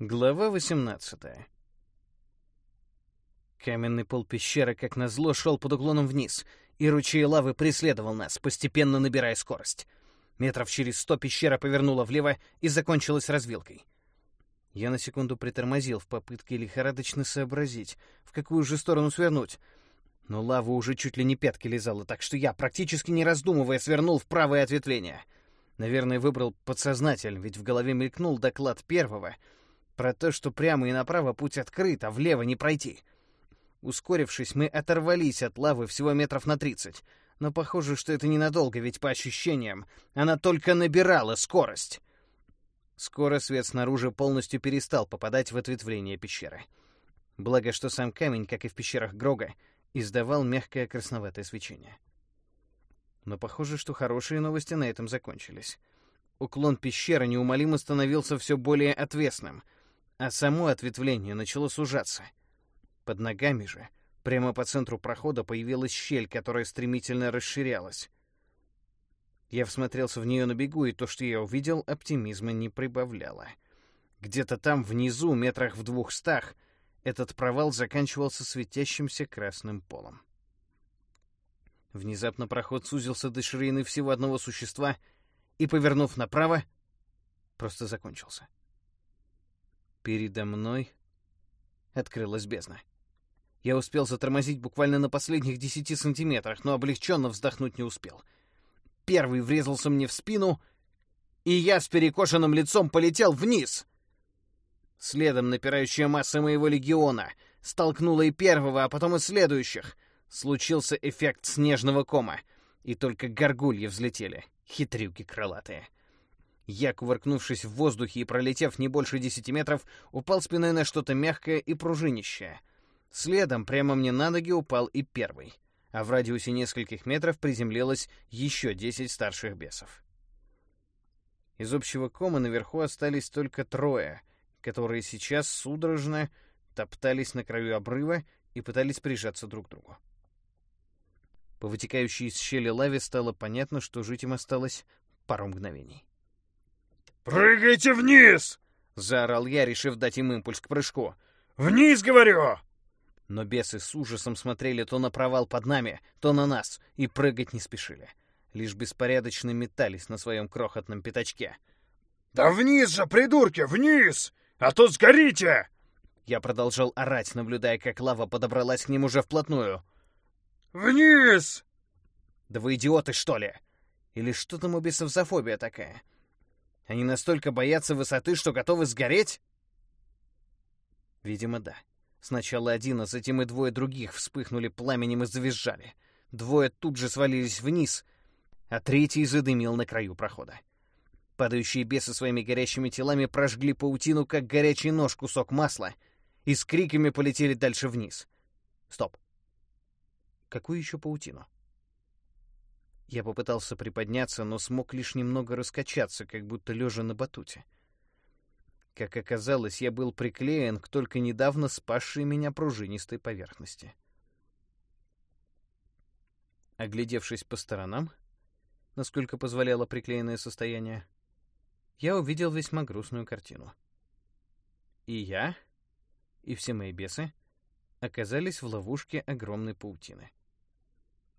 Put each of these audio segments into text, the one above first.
Глава 18 Каменный пол пещеры, как назло, шел под уклоном вниз, и ручей лавы преследовал нас, постепенно набирая скорость. Метров через сто пещера повернула влево и закончилась развилкой. Я на секунду притормозил в попытке лихорадочно сообразить, в какую же сторону свернуть. Но лава уже чуть ли не пятки лизала, так что я, практически не раздумывая, свернул в правое ответвление. Наверное, выбрал подсознатель, ведь в голове мелькнул доклад первого про то, что прямо и направо путь открыт, а влево не пройти — Ускорившись, мы оторвались от лавы всего метров на тридцать. Но похоже, что это ненадолго, ведь по ощущениям она только набирала скорость. Скоро свет снаружи полностью перестал попадать в ответвление пещеры. Благо, что сам камень, как и в пещерах Грога, издавал мягкое красноватое свечение. Но похоже, что хорошие новости на этом закончились. Уклон пещеры неумолимо становился все более отвесным, а само ответвление начало сужаться — под ногами же, прямо по центру прохода, появилась щель, которая стремительно расширялась. Я всмотрелся в нее на бегу, и то, что я увидел, оптимизма не прибавляло. Где-то там, внизу, метрах в двухстах, этот провал заканчивался светящимся красным полом. Внезапно проход сузился до ширины всего одного существа и, повернув направо, просто закончился. Передо мной открылась бездна. Я успел затормозить буквально на последних десяти сантиметрах, но облегченно вздохнуть не успел. Первый врезался мне в спину, и я с перекошенным лицом полетел вниз. Следом напирающая масса моего легиона столкнула и первого, а потом и следующих. Случился эффект снежного кома, и только горгульи взлетели, хитрюки крылатые. Я, кувыркнувшись в воздухе и пролетев не больше десяти метров, упал спиной на что-то мягкое и пружинищее — Следом прямо мне на ноги упал и первый, а в радиусе нескольких метров приземлилось еще десять старших бесов. Из общего кома наверху остались только трое, которые сейчас судорожно топтались на краю обрыва и пытались прижаться друг к другу. По вытекающей из щели лаве стало понятно, что жить им осталось пару мгновений. «Прыгайте вниз!» — заорал я, решив дать им импульс к прыжку. «Вниз, говорю!» Но бесы с ужасом смотрели то на провал под нами, то на нас, и прыгать не спешили. Лишь беспорядочно метались на своем крохотном пятачке. «Да вниз же, придурки, вниз! А то сгорите!» Я продолжал орать, наблюдая, как лава подобралась к ним уже вплотную. «Вниз!» «Да вы идиоты, что ли? Или что там у бесов за фобия такая? Они настолько боятся высоты, что готовы сгореть?» Видимо, да. Сначала один, а затем и двое других вспыхнули пламенем и завизжали. Двое тут же свалились вниз, а третий задымил на краю прохода. Падающие бесы своими горящими телами прожгли паутину, как горячий нож кусок масла, и с криками полетели дальше вниз. Стоп. Какую еще паутину? Я попытался приподняться, но смог лишь немного раскачаться, как будто лежа на батуте. Как оказалось, я был приклеен к только недавно спасшей меня пружинистой поверхности. Оглядевшись по сторонам, насколько позволяло приклеенное состояние, я увидел весьма грустную картину. И я, и все мои бесы оказались в ловушке огромной паутины.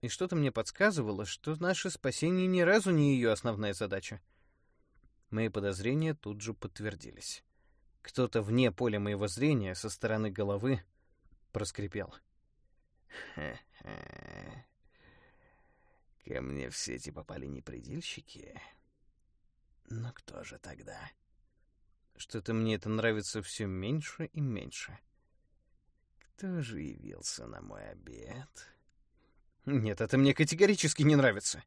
И что-то мне подсказывало, что наше спасение ни разу не ее основная задача — Мои подозрения тут же подтвердились. Кто-то вне поля моего зрения со стороны головы проскрипел. «Ха-ха. Ко мне в сети попали непредельщики. Но кто же тогда?» Что-то мне это нравится все меньше и меньше. Кто же явился на мой обед? Нет, это мне категорически не нравится.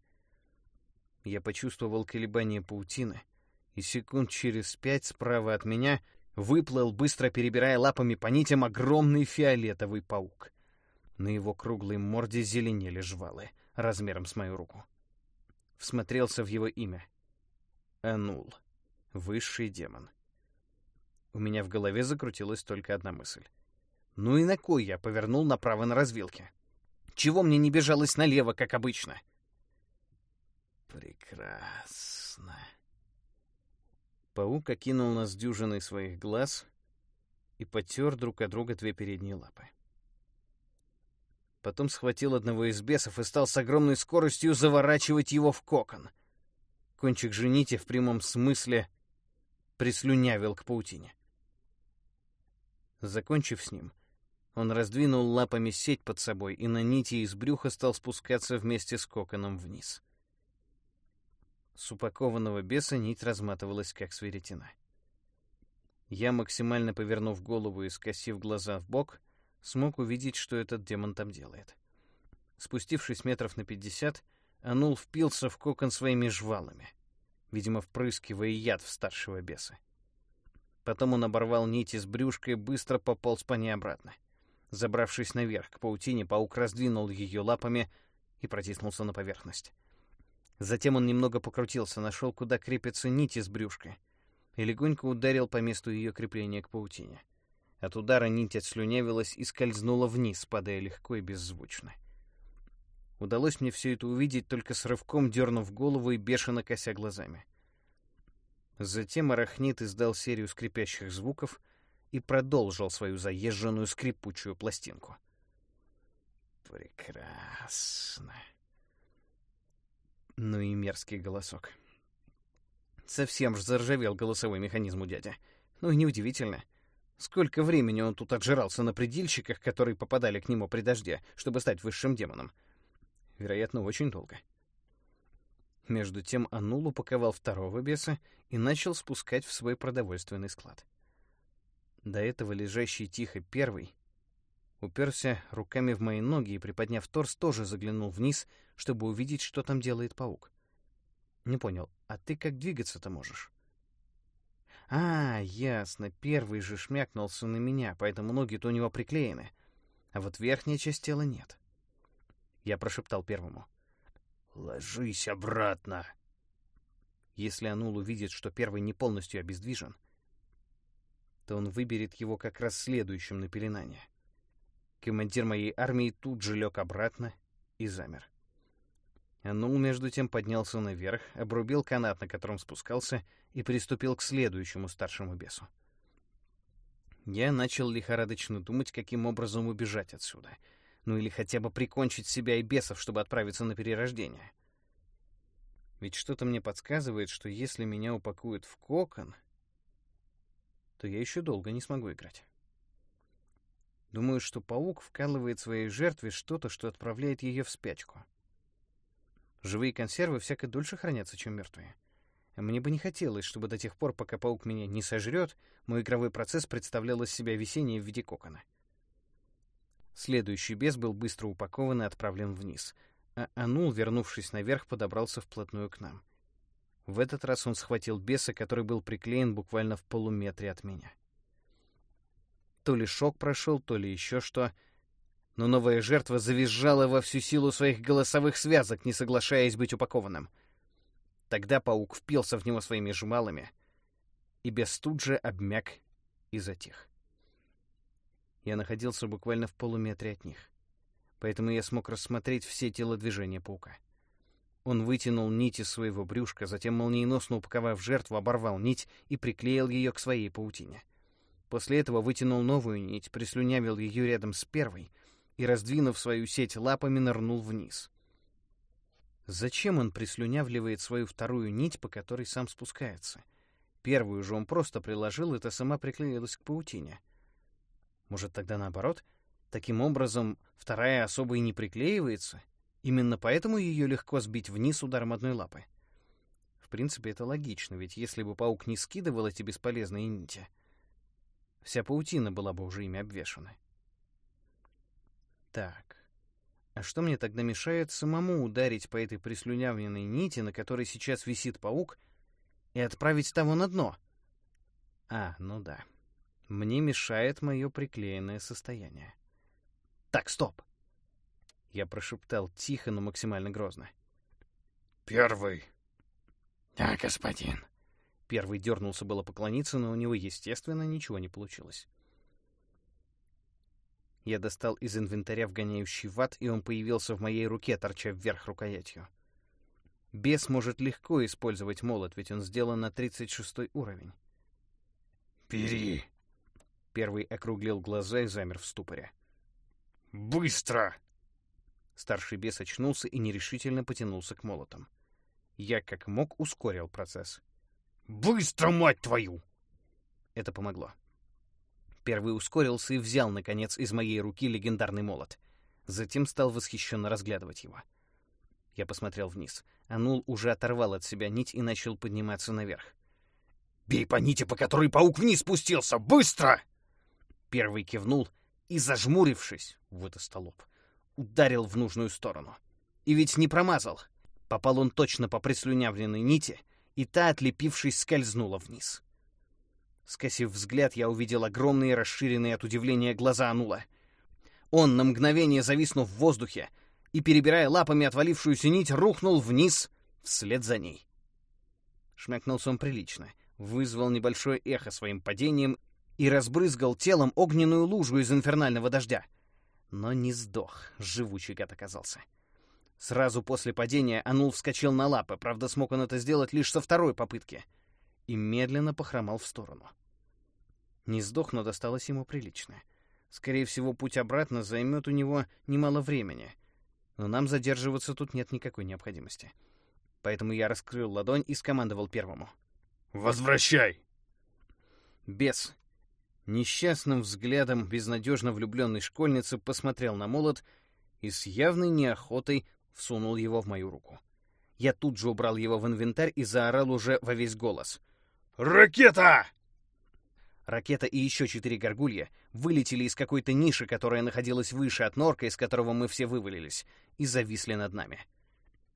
Я почувствовал колебание паутины — и секунд через пять справа от меня выплыл, быстро перебирая лапами по нитям, огромный фиолетовый паук. На его круглой морде зеленели жвалы, размером с мою руку. Всмотрелся в его имя. Анул. Высший демон. У меня в голове закрутилась только одна мысль. Ну и на кой я повернул направо на развилке? Чего мне не бежалось налево, как обычно? Прекрасно. Паук окинул нас дюжиной своих глаз, и потер друг от друга две передние лапы. Потом схватил одного из бесов и стал с огромной скоростью заворачивать его в кокон. Кончик же нити в прямом смысле прислюнявил к паутине. Закончив с ним, он раздвинул лапами сеть под собой и на нити из брюха стал спускаться вместе с коконом вниз. С упакованного беса нить разматывалась, как сверетина. Я, максимально повернув голову и скосив глаза в бок, смог увидеть, что этот демон там делает. Спустившись метров на пятьдесят, Анул впился в кокон своими жвалами, видимо, впрыскивая яд в старшего беса. Потом он оборвал нить из брюшка и быстро пополз по ней обратно. Забравшись наверх к паутине, паук раздвинул ее лапами и протиснулся на поверхность. Затем он немного покрутился, нашел, куда крепится нить из брюшка, и легонько ударил по месту ее крепления к паутине. От удара нить отслюнявилась и скользнула вниз, падая легко и беззвучно. Удалось мне все это увидеть, только с рывком дернув голову и бешено кося глазами. Затем арахнит издал серию скрипящих звуков и продолжил свою заезженную скрипучую пластинку. Прекрасно. Ну и мерзкий голосок. Совсем ж заржавел голосовой механизм у дяди. Ну и неудивительно. Сколько времени он тут отжирался на предельщиках, которые попадали к нему при дожде, чтобы стать высшим демоном? Вероятно, очень долго. Между тем Анул упаковал второго беса и начал спускать в свой продовольственный склад. До этого лежащий тихо первый уперся руками в мои ноги и, приподняв торс, тоже заглянул вниз, чтобы увидеть, что там делает паук. Не понял, а ты как двигаться-то можешь? А, ясно, первый же шмякнулся на меня, поэтому ноги-то у него приклеены, а вот верхняя часть тела нет. Я прошептал первому. «Ложись обратно!» Если Анул увидит, что первый не полностью обездвижен, то он выберет его как раз следующим на пеленание. Командир моей армии тут же лег обратно и замер. Анул, между тем, поднялся наверх, обрубил канат, на котором спускался, и приступил к следующему старшему бесу. Я начал лихорадочно думать, каким образом убежать отсюда. Ну или хотя бы прикончить себя и бесов, чтобы отправиться на перерождение. Ведь что-то мне подсказывает, что если меня упакуют в кокон, то я еще долго не смогу играть. Думаю, что паук вкалывает своей жертве что-то, что отправляет ее в спячку. Живые консервы всяко дольше хранятся, чем мертвые. Мне бы не хотелось, чтобы до тех пор, пока паук меня не сожрет, мой игровой процесс представлял из себя висение в виде кокона. Следующий бес был быстро упакован и отправлен вниз, а Анул, вернувшись наверх, подобрался вплотную к нам. В этот раз он схватил беса, который был приклеен буквально в полуметре от меня. То ли шок прошел, то ли еще что — но новая жертва завизжала во всю силу своих голосовых связок, не соглашаясь быть упакованным. Тогда паук впился в него своими жмалами, и без тут же обмяк и затих. Я находился буквально в полуметре от них, поэтому я смог рассмотреть все телодвижения паука. Он вытянул нить из своего брюшка, затем, молниеносно упаковав жертву, оборвал нить и приклеил ее к своей паутине. После этого вытянул новую нить, прислюнявил ее рядом с первой — и, раздвинув свою сеть лапами, нырнул вниз. Зачем он прислюнявливает свою вторую нить, по которой сам спускается? Первую же он просто приложил, и та сама приклеилась к паутине. Может, тогда наоборот? Таким образом, вторая особо и не приклеивается? Именно поэтому ее легко сбить вниз ударом одной лапы. В принципе, это логично, ведь если бы паук не скидывал эти бесполезные нити, вся паутина была бы уже ими обвешана. Так. А что мне тогда мешает самому ударить по этой прислюнявленной нити, на которой сейчас висит паук, и отправить того на дно? А, ну да. Мне мешает мое приклеенное состояние. Так, стоп. Я прошептал тихо, но максимально грозно. Первый. Да, господин. Первый дернулся было поклониться, но у него, естественно, ничего не получилось. Я достал из инвентаря вгоняющий ват, и он появился в моей руке, торча вверх рукоятью. Бес может легко использовать молот, ведь он сделан на 36 уровень. «Бери!» Первый округлил глаза и замер в ступоре. «Быстро!» Старший бес очнулся и нерешительно потянулся к молотам. Я, как мог, ускорил процесс. «Быстро, мать твою!» Это помогло. Первый ускорился и взял, наконец, из моей руки легендарный молот. Затем стал восхищенно разглядывать его. Я посмотрел вниз. Анул уже оторвал от себя нить и начал подниматься наверх. «Бей по нити, по которой паук вниз спустился! Быстро!» Первый кивнул и, зажмурившись, вот и столоп, ударил в нужную сторону. И ведь не промазал. Попал он точно по прислюнявленной нити, и та, отлепившись, скользнула вниз. Скосив взгляд, я увидел огромные, расширенные от удивления глаза Анула. Он, на мгновение зависнув в воздухе и, перебирая лапами отвалившуюся нить, рухнул вниз вслед за ней. Шмякнулся он прилично, вызвал небольшое эхо своим падением и разбрызгал телом огненную лужу из инфернального дождя. Но не сдох, живучий гад оказался. Сразу после падения Анул вскочил на лапы, правда, смог он это сделать лишь со второй попытки, и медленно похромал в сторону. Не сдох, но досталось ему прилично. Скорее всего, путь обратно займет у него немало времени, но нам задерживаться тут нет никакой необходимости. Поэтому я раскрыл ладонь и скомандовал первому. «Возвращай!» Бес, несчастным взглядом безнадежно влюбленной школьницы посмотрел на молот и с явной неохотой всунул его в мою руку. Я тут же убрал его в инвентарь и заорал уже во весь голос. «Ракета!» Ракета и еще четыре горгулья вылетели из какой-то ниши, которая находилась выше от норка, из которого мы все вывалились, и зависли над нами.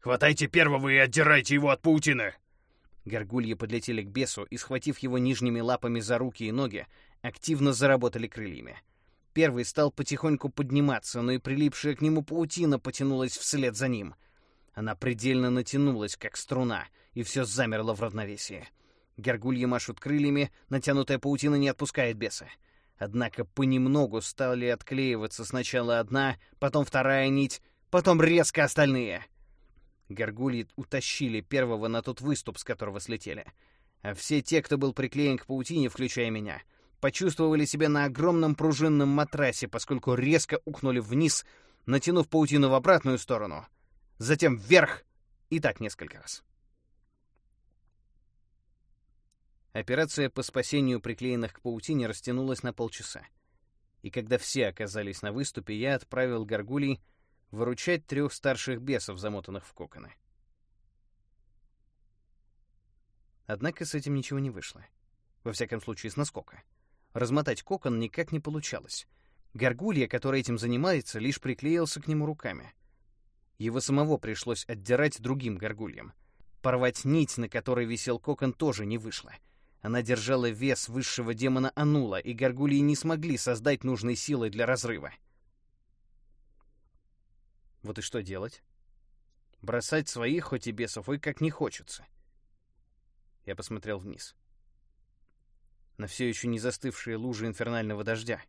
«Хватайте первого и отдирайте его от паутины!» Горгульи подлетели к бесу и, схватив его нижними лапами за руки и ноги, активно заработали крыльями. Первый стал потихоньку подниматься, но и прилипшая к нему паутина потянулась вслед за ним. Она предельно натянулась, как струна, и все замерло в равновесии. Горгульи машут крыльями, натянутая паутина не отпускает беса. Однако понемногу стали отклеиваться сначала одна, потом вторая нить, потом резко остальные. Горгульи утащили первого на тот выступ, с которого слетели. А все те, кто был приклеен к паутине, включая меня, почувствовали себя на огромном пружинном матрасе, поскольку резко ухнули вниз, натянув паутину в обратную сторону, затем вверх и так несколько раз. Операция по спасению приклеенных к паутине растянулась на полчаса. И когда все оказались на выступе, я отправил горгулей выручать трех старших бесов, замотанных в коконы. Однако с этим ничего не вышло. Во всяком случае, с наскока. Размотать кокон никак не получалось. Горгулья, который этим занимается, лишь приклеился к нему руками. Его самого пришлось отдирать другим горгульям. Порвать нить, на которой висел кокон, тоже не вышло. Она держала вес высшего демона Анула, и горгульи не смогли создать нужной силы для разрыва. Вот и что делать? Бросать своих, хоть и бесов, ой, как не хочется. Я посмотрел вниз на все еще не застывшие лужи инфернального дождя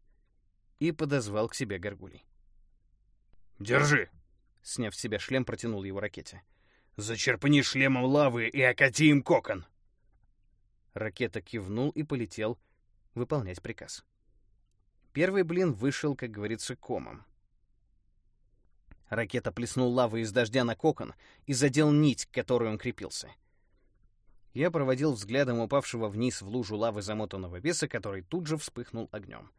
и подозвал к себе горгулей. «Держи!» — сняв с себя шлем, протянул его ракете. «Зачерпни шлемом лавы и окати им кокон!» Ракета кивнул и полетел выполнять приказ. Первый блин вышел, как говорится, комом. Ракета плеснул лавы из дождя на кокон и задел нить, к которой он крепился. Я проводил взглядом упавшего вниз в лужу лавы замотанного беса, который тут же вспыхнул огнем.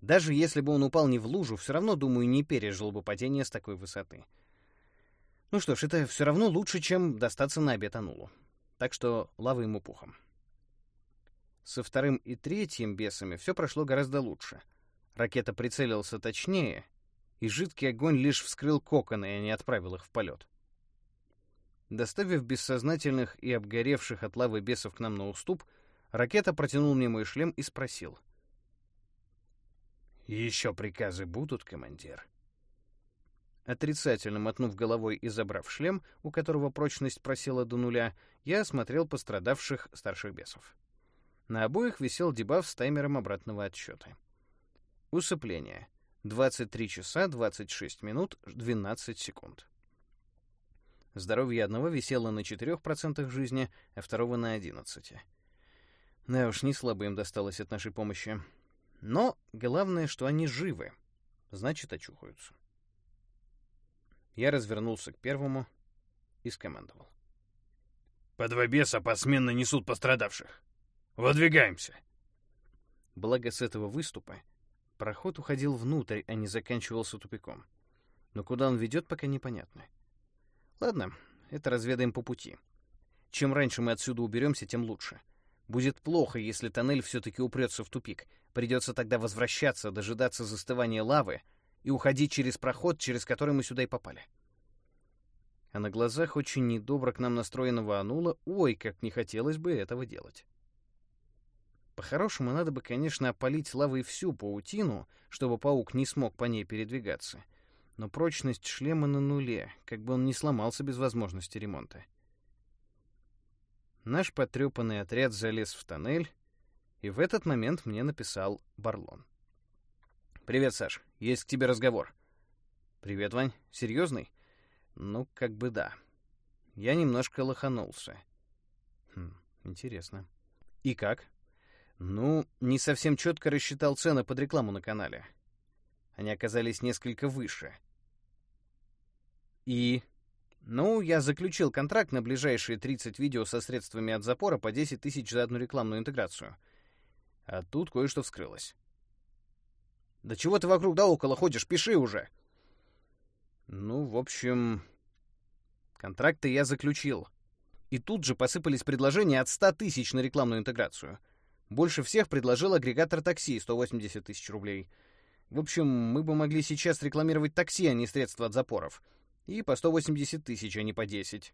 Даже если бы он упал не в лужу, все равно, думаю, не пережил бы падение с такой высоты. Ну что ж, это все равно лучше, чем достаться на обед Анулу. Так что лава ему пухом. Со вторым и третьим бесами все прошло гораздо лучше. Ракета прицелился точнее, и жидкий огонь лишь вскрыл коконы, а не отправил их в полет. Доставив бессознательных и обгоревших от лавы бесов к нам на уступ, ракета протянул мне мой шлем и спросил. «Еще приказы будут, командир?» Отрицательно мотнув головой и забрав шлем, у которого прочность просела до нуля, я осмотрел пострадавших старших бесов. На обоих висел дебаф с таймером обратного отсчета. Усыпление. 23 часа 26 минут 12 секунд. Здоровье одного висело на 4% жизни, а второго на 11%. Да уж, не слабо им досталось от нашей помощи. Но главное, что они живы. Значит, очухаются. Я развернулся к первому и скомандовал. По два беса посменно несут пострадавших. Выдвигаемся. Благо с этого выступа проход уходил внутрь, а не заканчивался тупиком. Но куда он ведет, пока непонятно. Ладно, это разведаем по пути. Чем раньше мы отсюда уберемся, тем лучше. Будет плохо, если тоннель все-таки упрется в тупик. Придется тогда возвращаться, дожидаться застывания лавы и уходить через проход, через который мы сюда и попали. А на глазах очень недобро к нам настроенного Анула, ой, как не хотелось бы этого делать. По-хорошему, надо бы, конечно, опалить лавой всю паутину, чтобы паук не смог по ней передвигаться. Но прочность шлема на нуле, как бы он не сломался без возможности ремонта. Наш потрепанный отряд залез в тоннель, и в этот момент мне написал Барлон. «Привет, Саш. Есть к тебе разговор». «Привет, Вань. Серьезный?» «Ну, как бы да». Я немножко лоханулся. Хм, интересно. «И как?» Ну, не совсем четко рассчитал цены под рекламу на канале. Они оказались несколько выше. И... Ну, я заключил контракт на ближайшие 30 видео со средствами от запора по 10 тысяч за одну рекламную интеграцию. А тут кое-что вскрылось. «Да чего ты вокруг да около ходишь? Пиши уже!» Ну, в общем... Контракты я заключил. И тут же посыпались предложения от 100 тысяч на рекламную интеграцию — больше всех предложил агрегатор такси, 180 тысяч рублей. В общем, мы бы могли сейчас рекламировать такси, а не средства от запоров. И по 180 тысяч, а не по 10.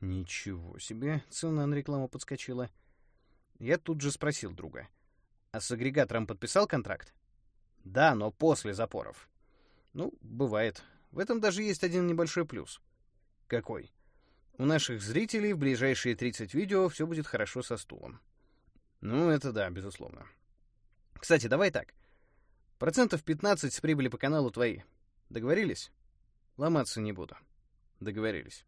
Ничего себе, цена на рекламу подскочила. Я тут же спросил друга. А с агрегатором подписал контракт? Да, но после запоров. Ну, бывает. В этом даже есть один небольшой плюс. Какой? У наших зрителей в ближайшие 30 видео все будет хорошо со стулом. Ну, это да, безусловно. Кстати, давай так. Процентов 15 с прибыли по каналу твои. Договорились? Ломаться не буду. Договорились.